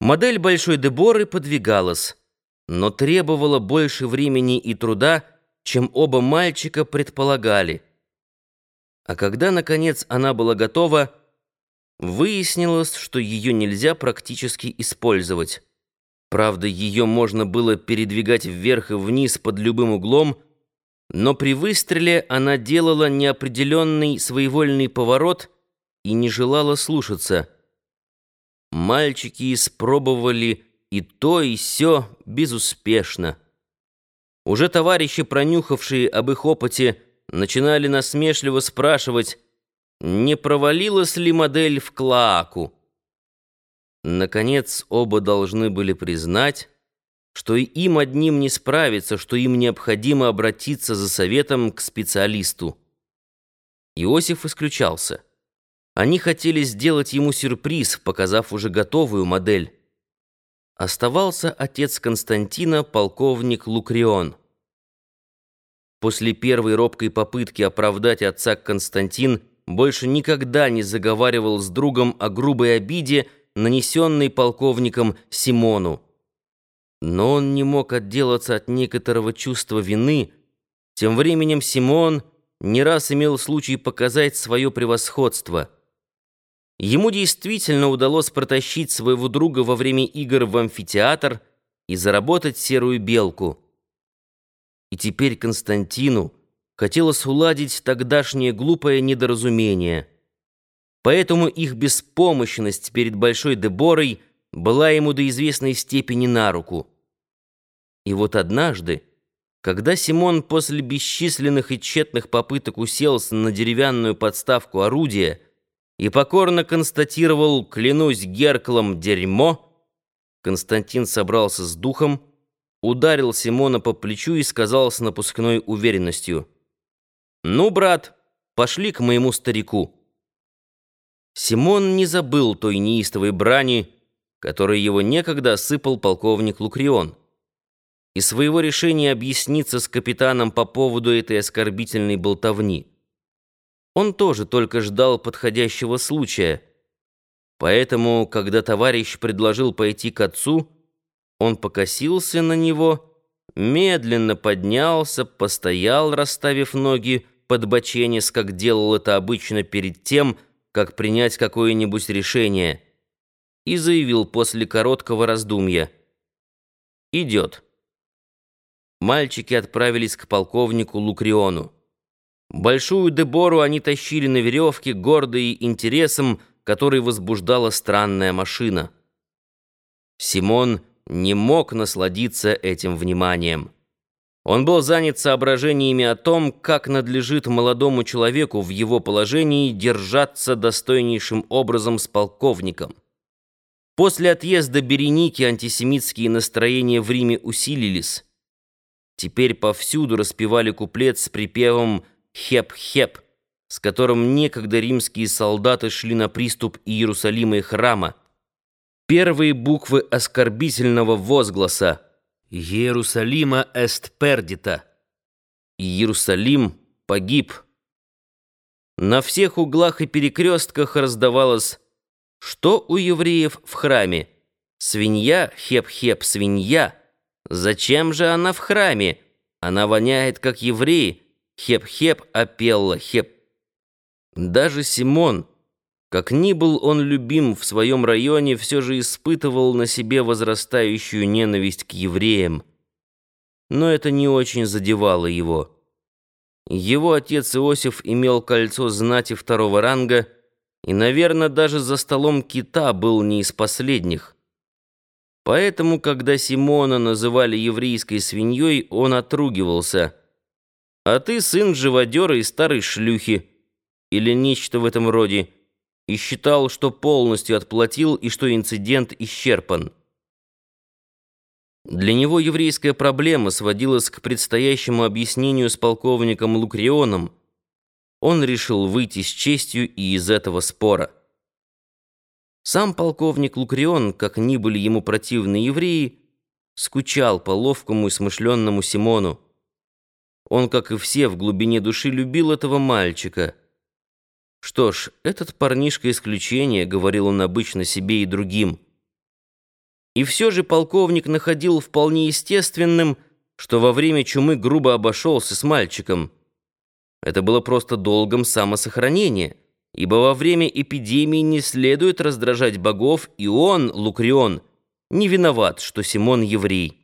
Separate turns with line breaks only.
Модель Большой Деборы подвигалась, но требовала больше времени и труда, чем оба мальчика предполагали. А когда, наконец, она была готова, выяснилось, что ее нельзя практически использовать. Правда, ее можно было передвигать вверх и вниз под любым углом, но при выстреле она делала неопределенный своевольный поворот и не желала слушаться. Мальчики испробовали и то, и сё безуспешно. Уже товарищи, пронюхавшие об их опыте, начинали насмешливо спрашивать, не провалилась ли модель в клоаку. Наконец, оба должны были признать, что и им одним не справиться, что им необходимо обратиться за советом к специалисту. Иосиф исключался. Они хотели сделать ему сюрприз, показав уже готовую модель. Оставался отец Константина, полковник Лукрион. После первой робкой попытки оправдать отца Константин больше никогда не заговаривал с другом о грубой обиде, нанесенной полковником Симону. Но он не мог отделаться от некоторого чувства вины. Тем временем Симон не раз имел случай показать свое превосходство – Ему действительно удалось протащить своего друга во время игр в амфитеатр и заработать серую белку. И теперь Константину хотелось уладить тогдашнее глупое недоразумение. Поэтому их беспомощность перед Большой Деборой была ему до известной степени на руку. И вот однажды, когда Симон после бесчисленных и тщетных попыток уселся на деревянную подставку орудия, и покорно констатировал, клянусь Герклом, дерьмо, Константин собрался с духом, ударил Симона по плечу и сказал с напускной уверенностью, «Ну, брат, пошли к моему старику». Симон не забыл той неистовой брани, которой его некогда осыпал полковник Лукрион. И своего решения объясниться с капитаном по поводу этой оскорбительной болтовни. Он тоже только ждал подходящего случая. Поэтому, когда товарищ предложил пойти к отцу, он покосился на него, медленно поднялся, постоял, расставив ноги под боченец, как делал это обычно перед тем, как принять какое-нибудь решение, и заявил после короткого раздумья. «Идет». Мальчики отправились к полковнику Лукриону. Большую Дебору они тащили на веревке, гордые интересом, который возбуждала странная машина. Симон не мог насладиться этим вниманием. Он был занят соображениями о том, как надлежит молодому человеку в его положении держаться достойнейшим образом с полковником. После отъезда Береники антисемитские настроения в Риме усилились. Теперь повсюду распевали куплет с припевом Хеп-Хеп, с которым некогда римские солдаты шли на приступ Иерусалима и храма. Первые буквы оскорбительного возгласа «Иерусалима эст пердита» «Иерусалим погиб». На всех углах и перекрестках раздавалось «Что у евреев в храме? Свинья, хеп-хеп, свинья. Зачем же она в храме? Она воняет, как евреи». Хеп-хеп, Апелла, хеп. Даже Симон, как ни был он любим в своем районе, все же испытывал на себе возрастающую ненависть к евреям. Но это не очень задевало его. Его отец Иосиф имел кольцо знати второго ранга и, наверное, даже за столом кита был не из последних. Поэтому, когда Симона называли еврейской свиньей, он отругивался – а ты сын живодера и старой шлюхи, или нечто в этом роде, и считал, что полностью отплатил и что инцидент исчерпан. Для него еврейская проблема сводилась к предстоящему объяснению с полковником Лукрионом. Он решил выйти с честью и из этого спора. Сам полковник Лукрион, как ни были ему противны евреи, скучал по ловкому и смышленному Симону. Он, как и все, в глубине души любил этого мальчика. «Что ж, этот парнишка исключение», — говорил он обычно себе и другим. И все же полковник находил вполне естественным, что во время чумы грубо обошелся с мальчиком. Это было просто долгом самосохранения, ибо во время эпидемии не следует раздражать богов, и он, Лукрион, не виноват, что Симон еврей.